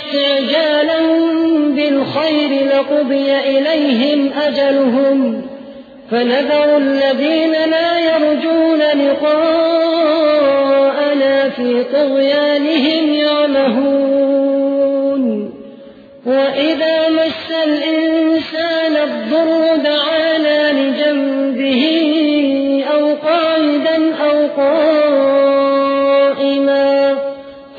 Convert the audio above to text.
استعجالا بالخير لقضي إليهم أجلهم فنذر الذين لا يرجون لقاءنا في طغيانهم يعمهون. وإذا مس الإنسان الضر دعانا لجنبه أو قاعدا أو قائما